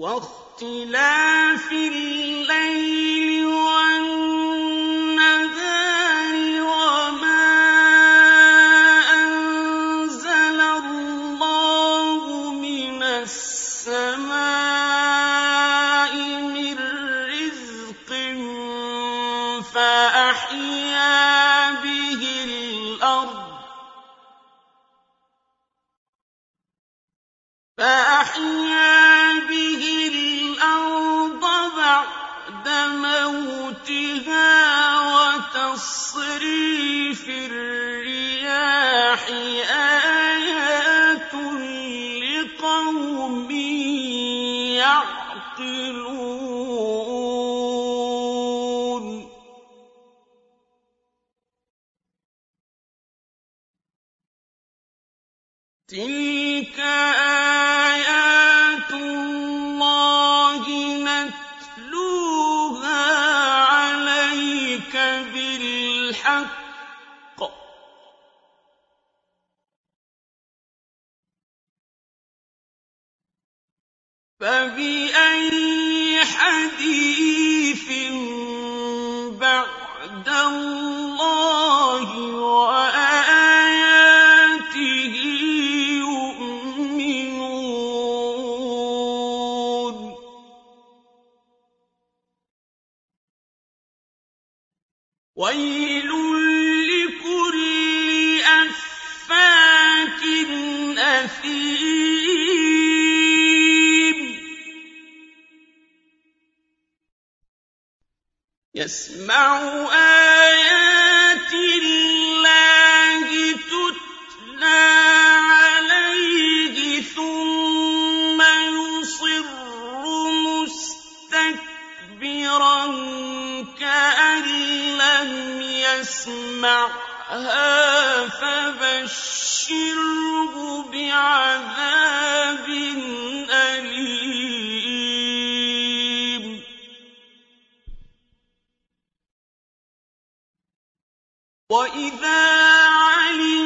واختلاف الليل تعقلون تلك وَيْلٌ لِّكُلِّ أَفَّاكٍ أَثِيمٍ فَبَشِّرْهُ بِعَذَابٍ أَلِيمٍ. وَإِذَا عَلِمَ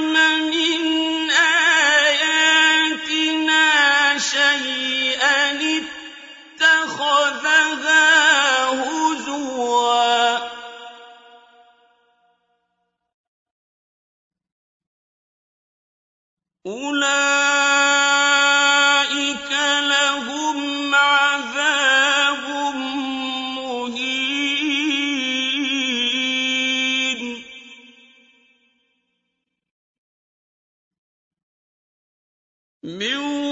أولئك لهم عذاب مهين. من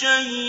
شيء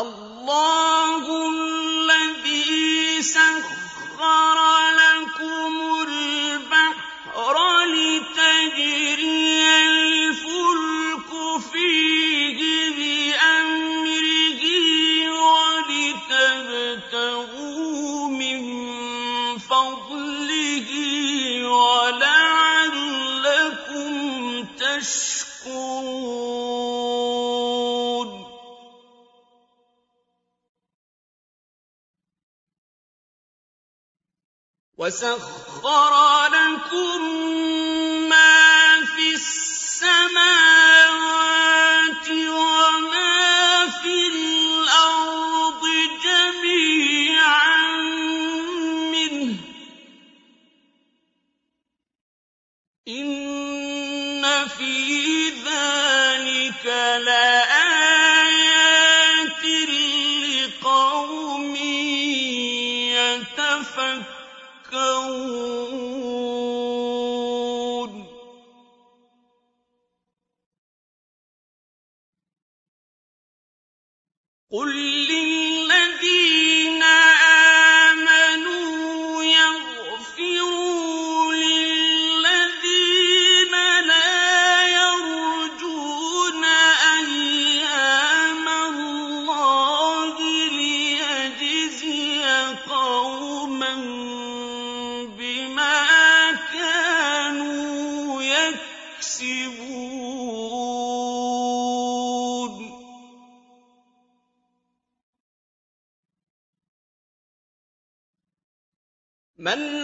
اللَّهُ وَسَخَّرَ لَكُم مَنْ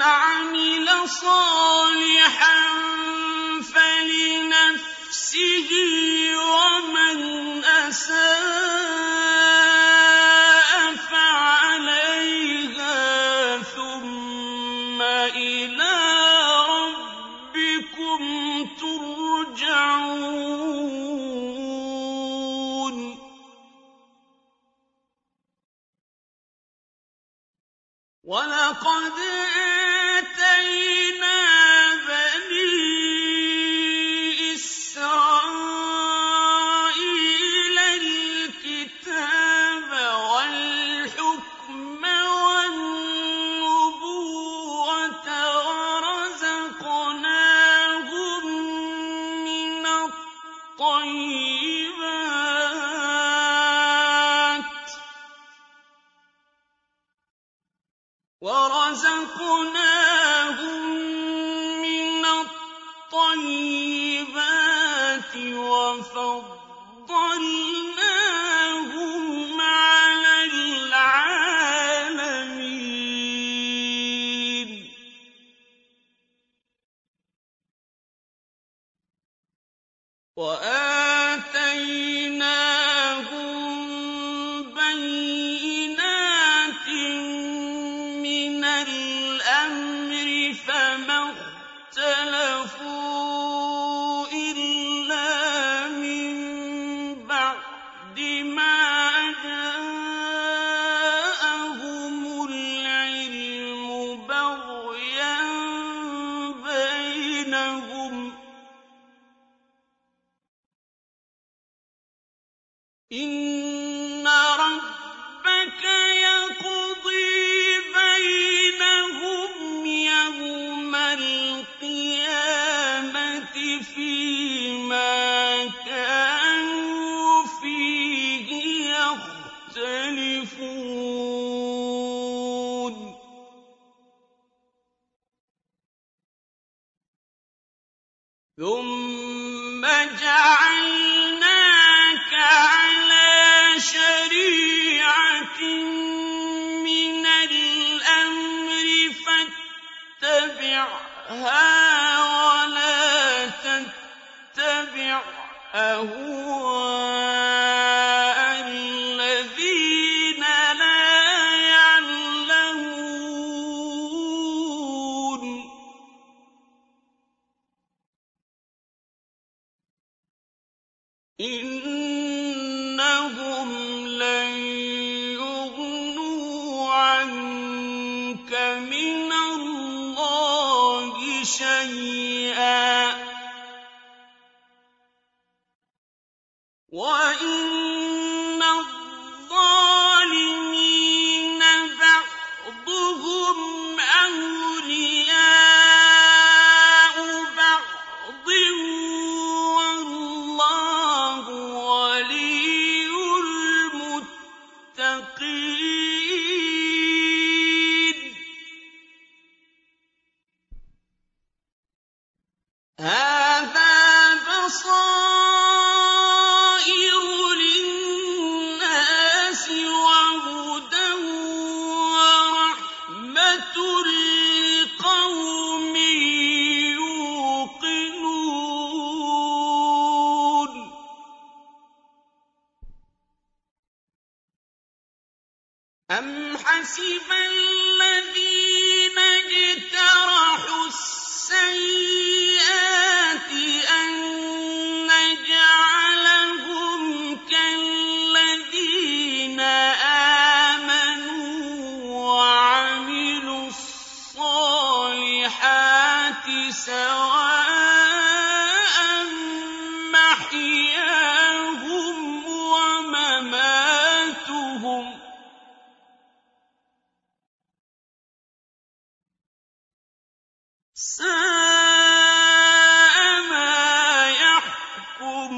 أم حسب الذين اجترحوا السيئات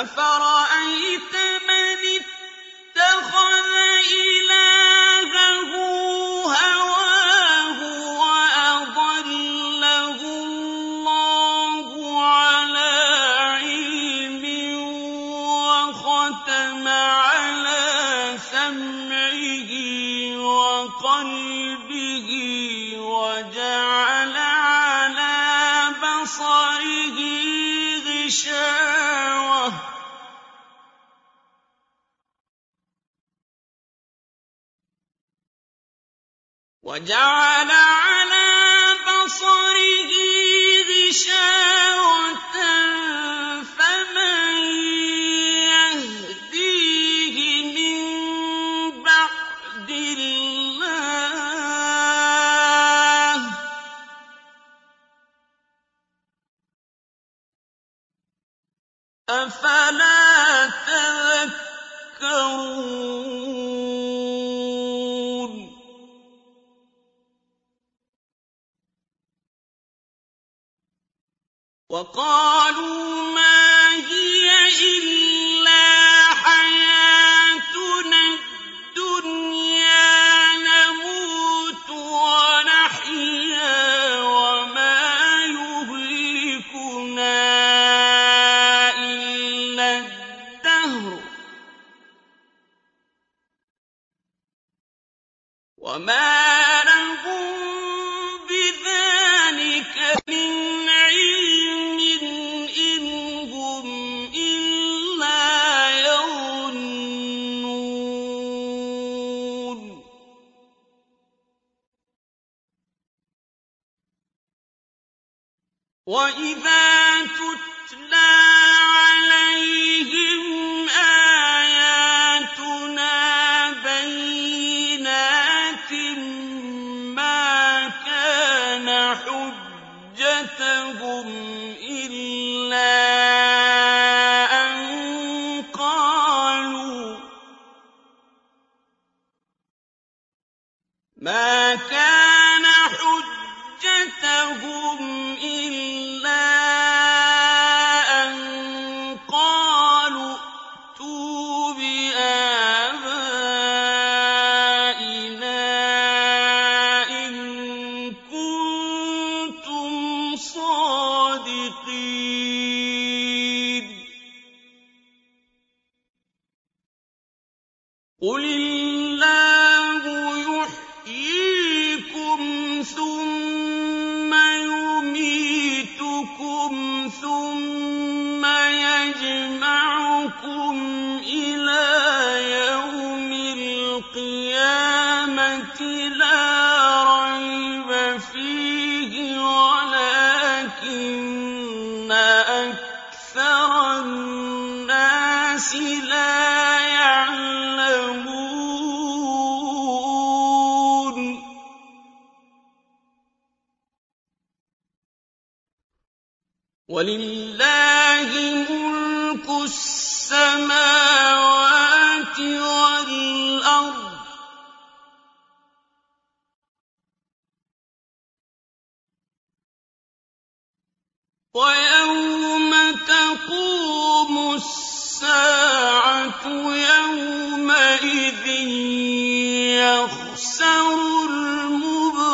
أفرأيت من اتخذ إلهه وما ثم يجمعكم إلى يوم القيامة لا وَيَوْمَ تَقُومُ السَّاعَةُ يَوْمَئِذٍ يَخْسَرُ الْمُبْطِلُونَ.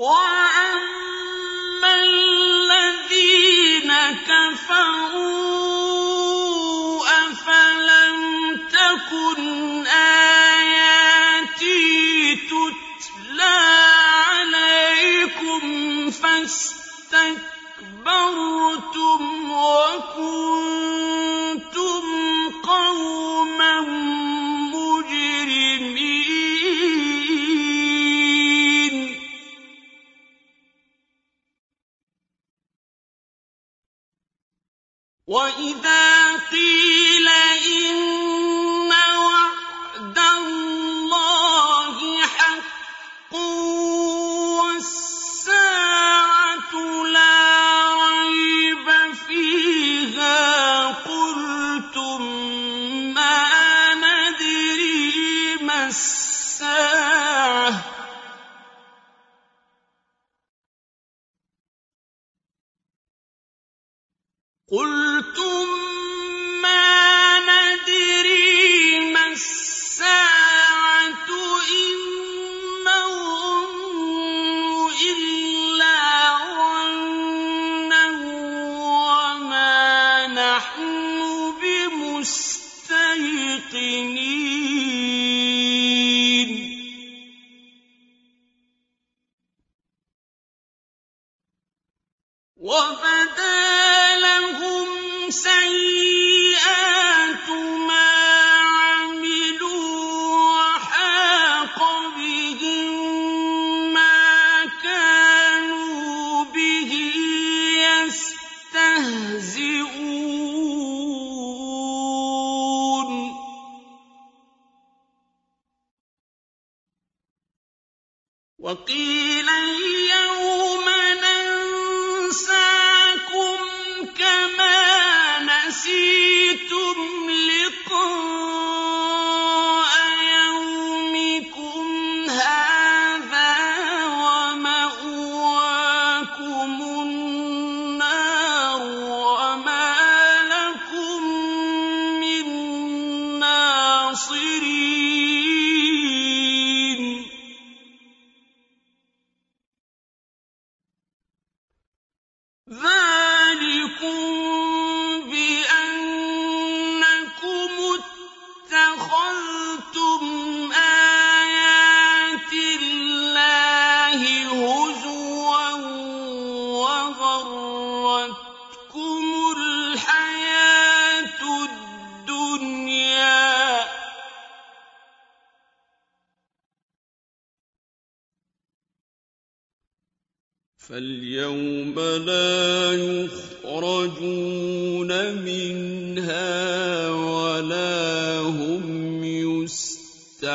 وَأَمَّا الَّذِينَ كَفَرُوا نحن بمستيقنين. غرتكم الحياة الدنيا. فاليوم لا يخرجون منها ولا هم يستعتبون.